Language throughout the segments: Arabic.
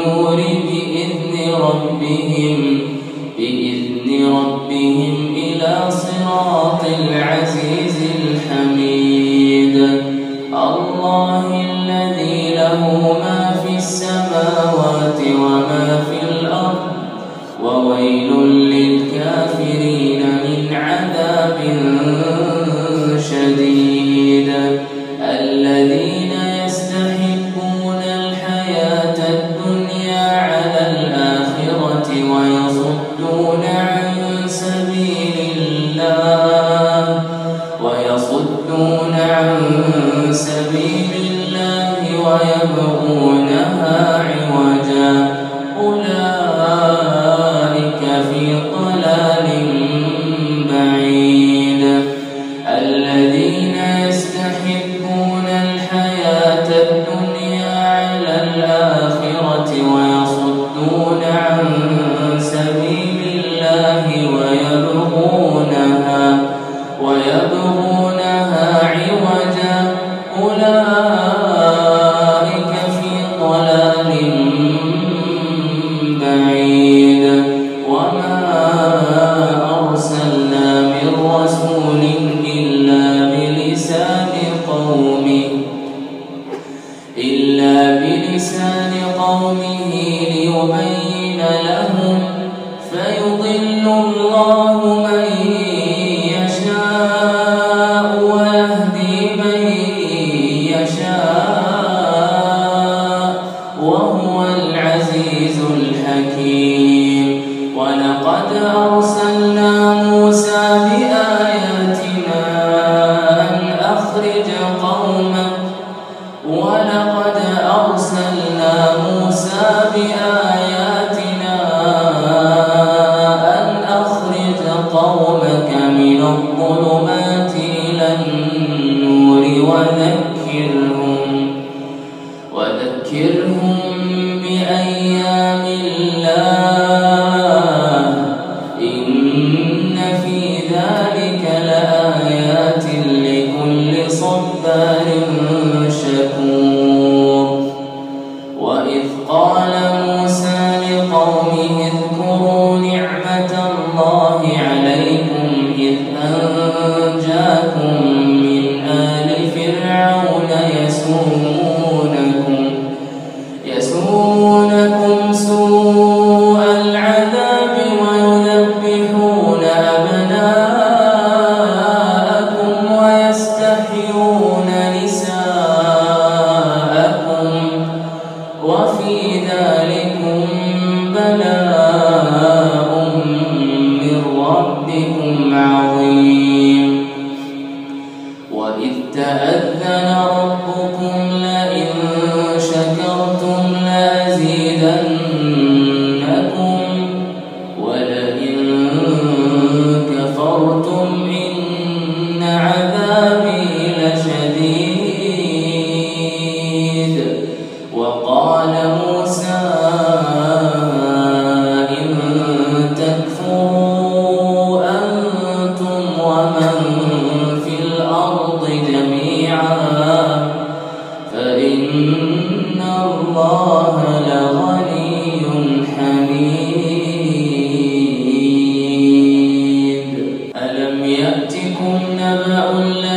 النور بإذن ربهم بإذن ربهم إلى صراط العزيز الحميد. الله الذي له ما في السماوات وما في أجمعين يتجرعه ولا يكاد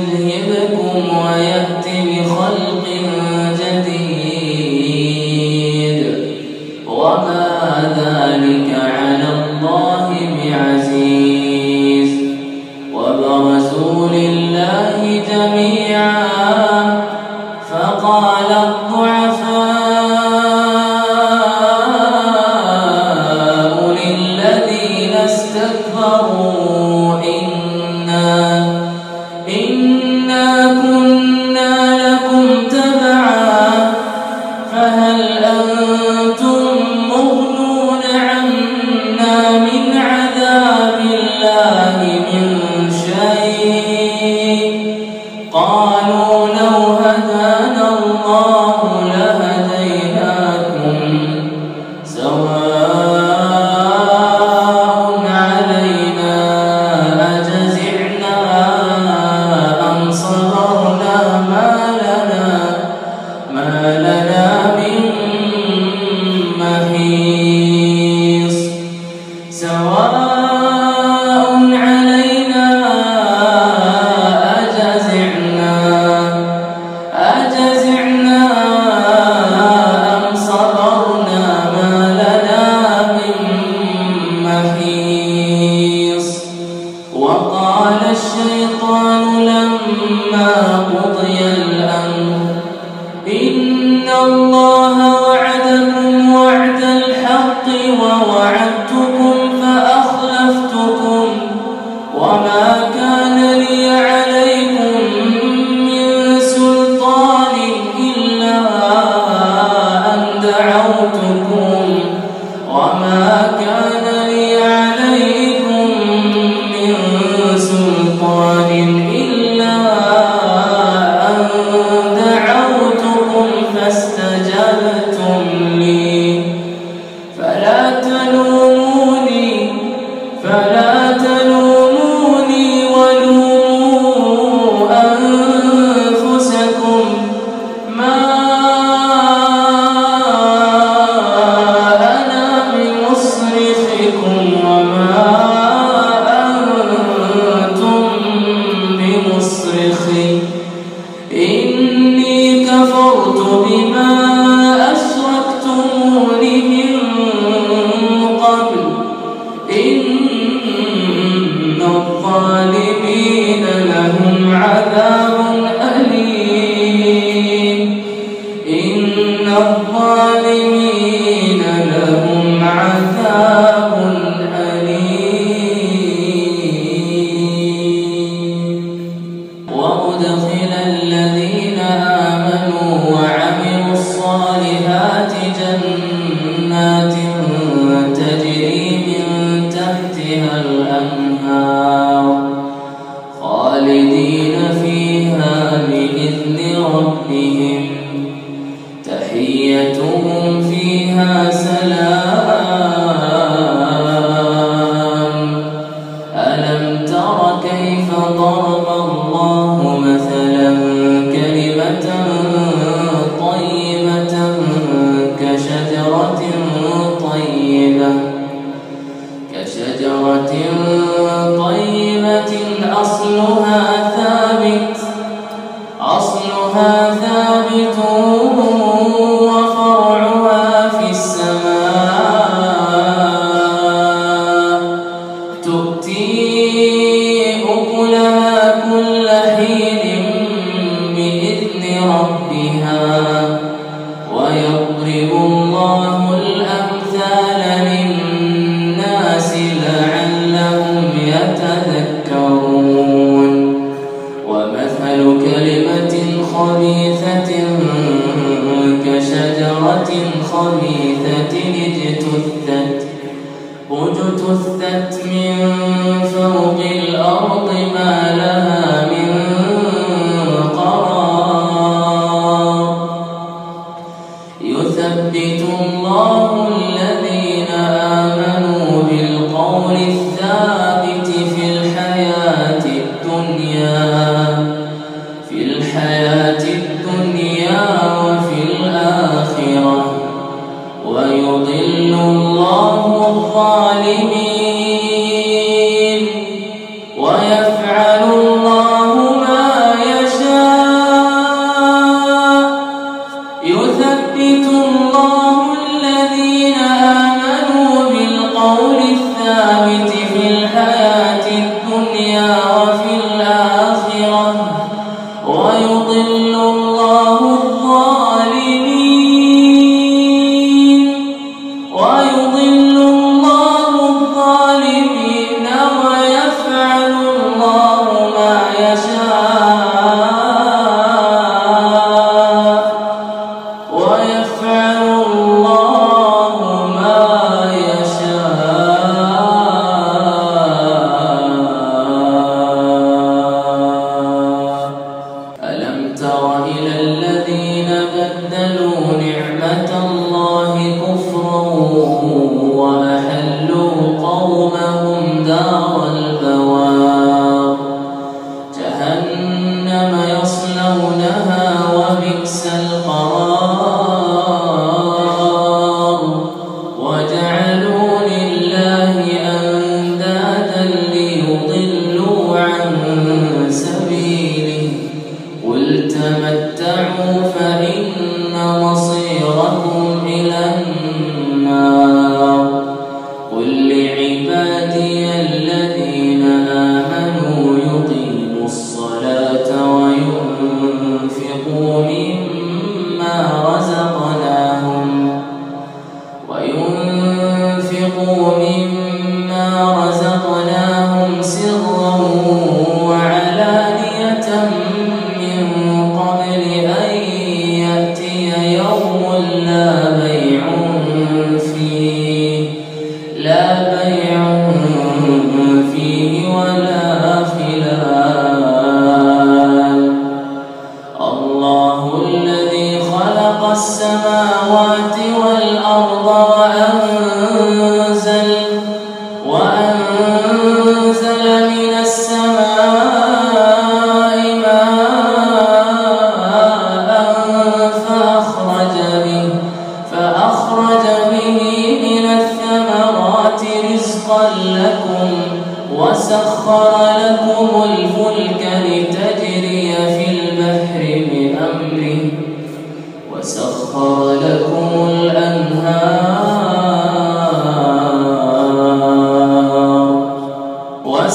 كيف ضرب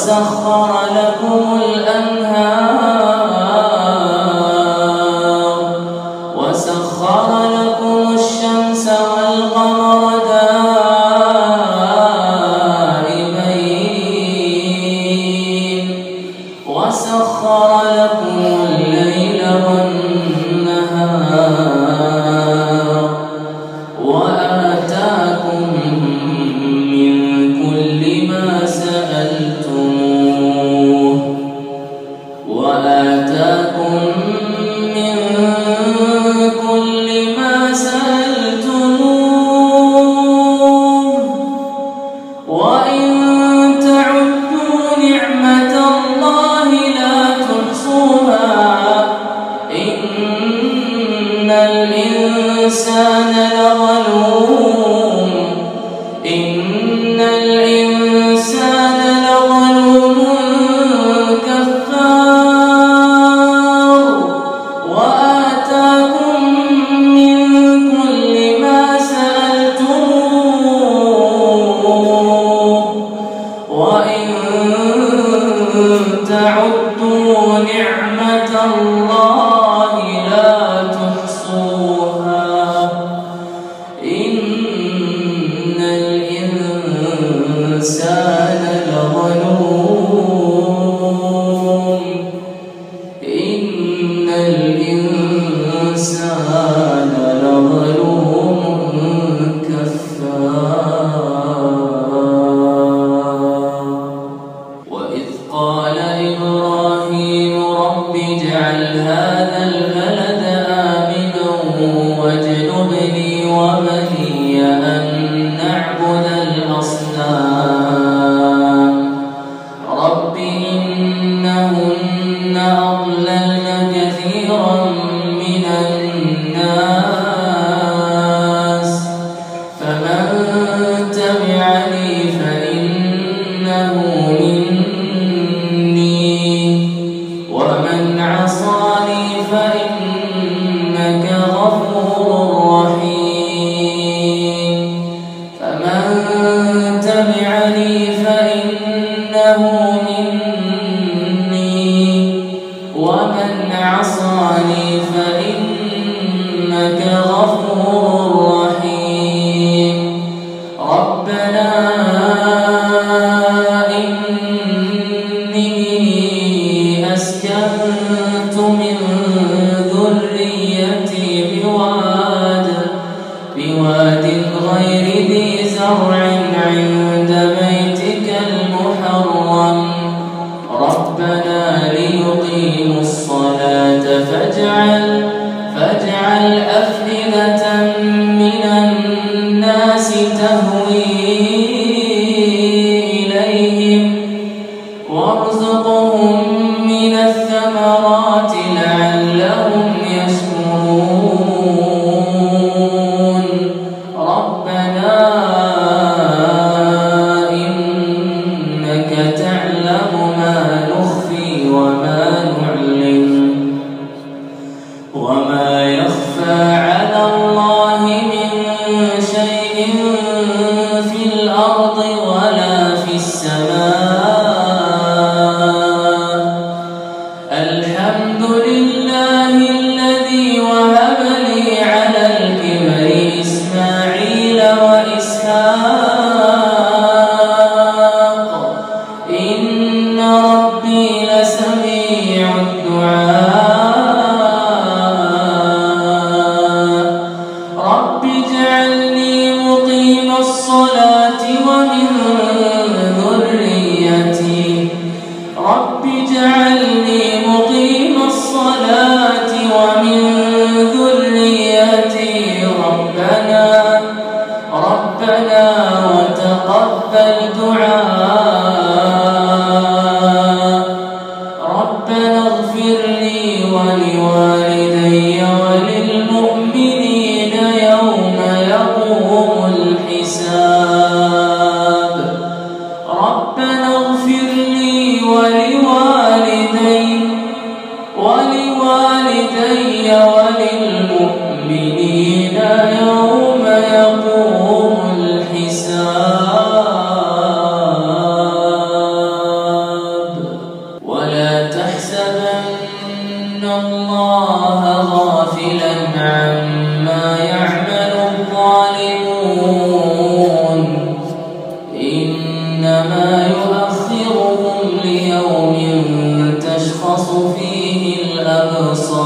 وإن تعدوا نعمة تعد ومن عصاني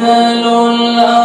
أصلح لنا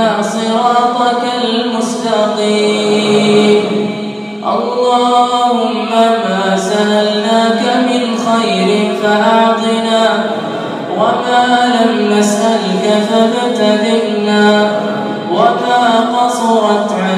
اهدنا صراطك المستقيم. اللهم ما سألناك من خير فأعطنا وما لم نسألك فابتدئنا وما قصرت عنك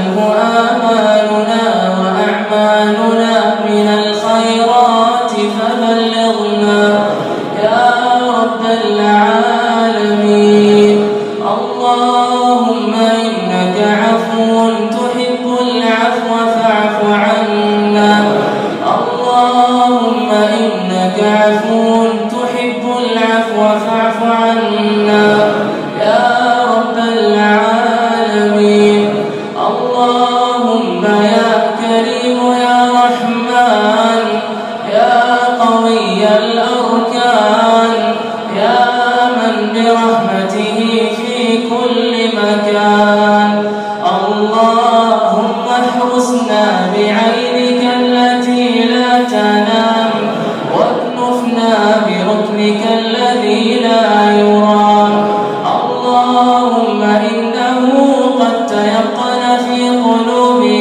في قلوبهم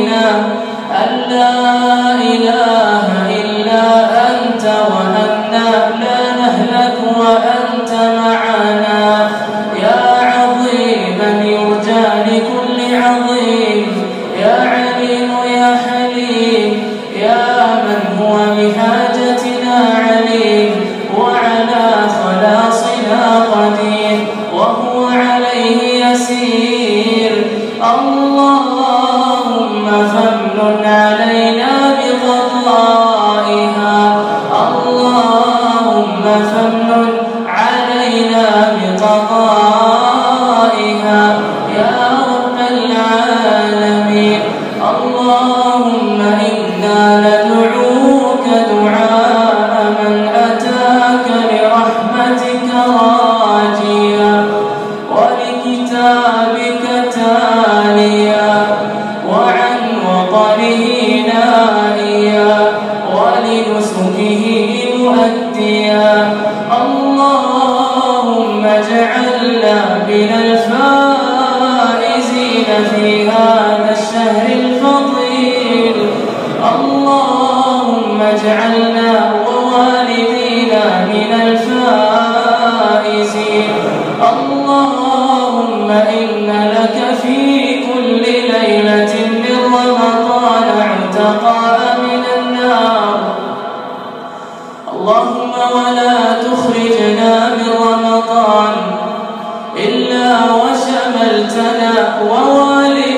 اللهم اجعلنا ووالدينا من الفائزين. اللهم إن لك في كل ليلة من رمضان اعتقاء من النار. اللهم ولا تخرجنا من رمضان إلا وشملتنا ووالدينا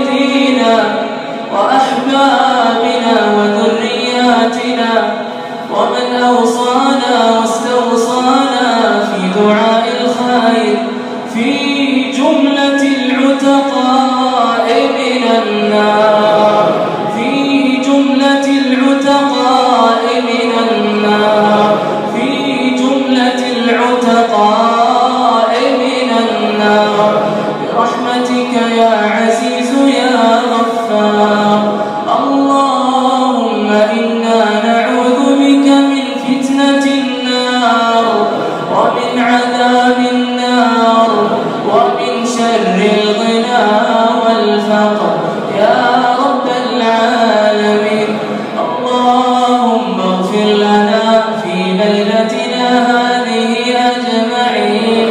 اللهم اغفر لنا في ليلتنا هذه أجمعين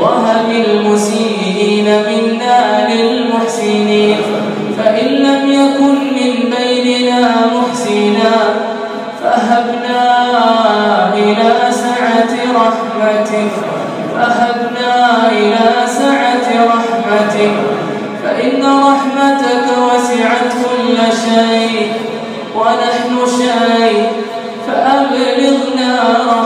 وهب المسيئين منا للمحسنين فإن لم يكن من بيننا محسنا فهبنا إلى سعة رحمتك فهبنا إلى سعة رحمتك فإن رحمتك وسعت كل شيء. ونحن شاي فأبلغنا رحمة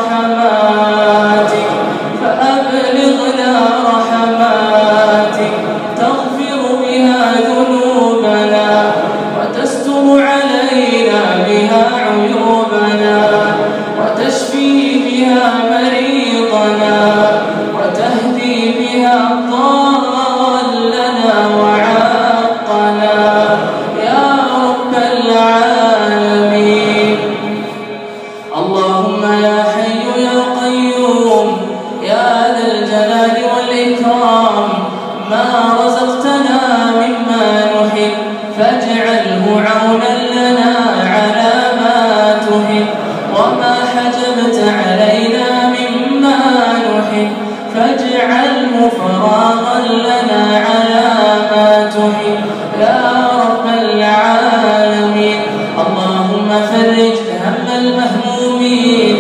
وما حجبت علينا مما نحب فاجعله فراغا لنا على ما تحب. يا رب العالمين اللهم فرج هم المهمومين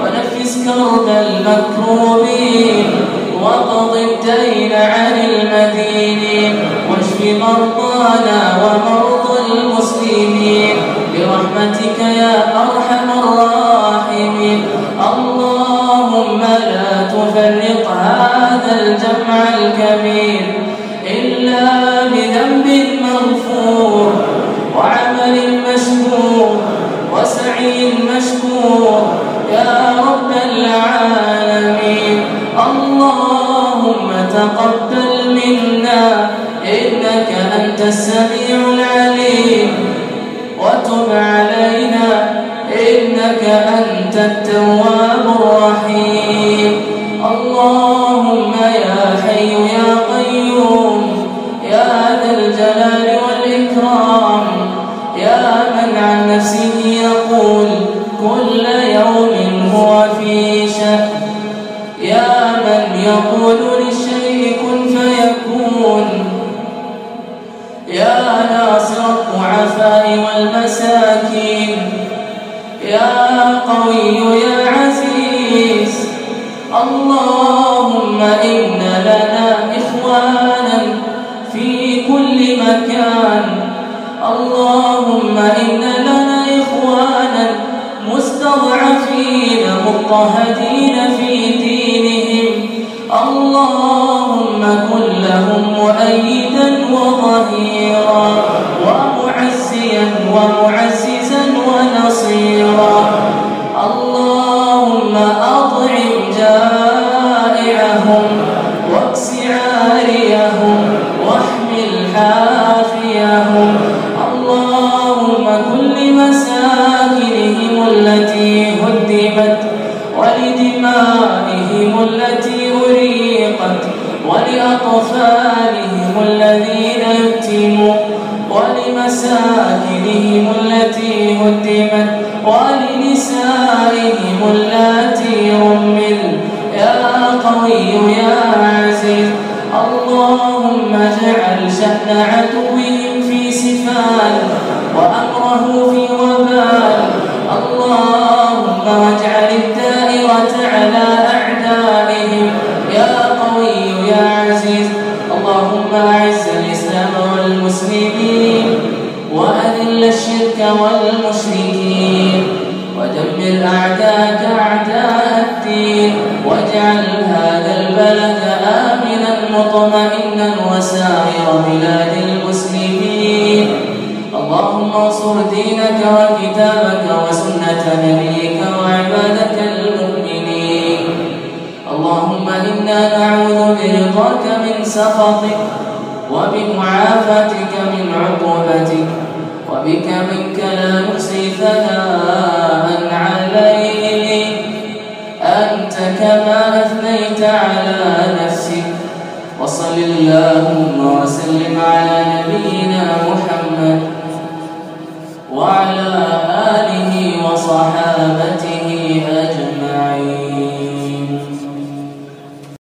ونفس كرب المكروبين وقض الدين عن المدينين واشف مرضانا ومرضى المسلمين. برحمتك يا أرحم تفرق هذا الجمع الكبير إلا بذنب مغفور وعمل مشكور وسعي مشكور. يا رب العالمين اللهم تقبل منا إنك أنت السميع العليم. وتب علينا إنك أنت التواب في شأن يا من يقول للشيء كن فيكون. يا ناصر الضعفاء والمساكين. يا قوي يا عزيز. اللهم إن مستضعفين مضطهدين في دينهم. اللهم كن لهم مؤيدا وظهيرا ومعزيا ومعززا ونصيرا. اللهم أطعم جائعهم واكس عاريهم واحمل حافيهم. اللهم كل مساكنهم التي التي أريقت ولأطفالهم الذين يتموا ولمساكنهم التي هدمت ولنسائهم التي رمل. يا قوي يا عزيز اللهم اجعل شأن عدوهم في سفال وأمره في وبال. اللهم واجعل الدائرة على أعدائهم الشرك والمشركين ودمر أعداءك أعداء الدين. واجعل هذا البلد آمنا مطمئنا وسائر بلاد المسلمين. اللهم انصر دينك وكتابك وسنة نبيك وعبادك المؤمنين. اللهم إنا نعوذ برضاك من سخطك وبمعافاتك من عقوبتك. وبك منك لا نحصي ثناء عليك أنت كما أثنيت على نفسك. وصل اللهم وسلم على نبينا محمد وعلى آله وصحابته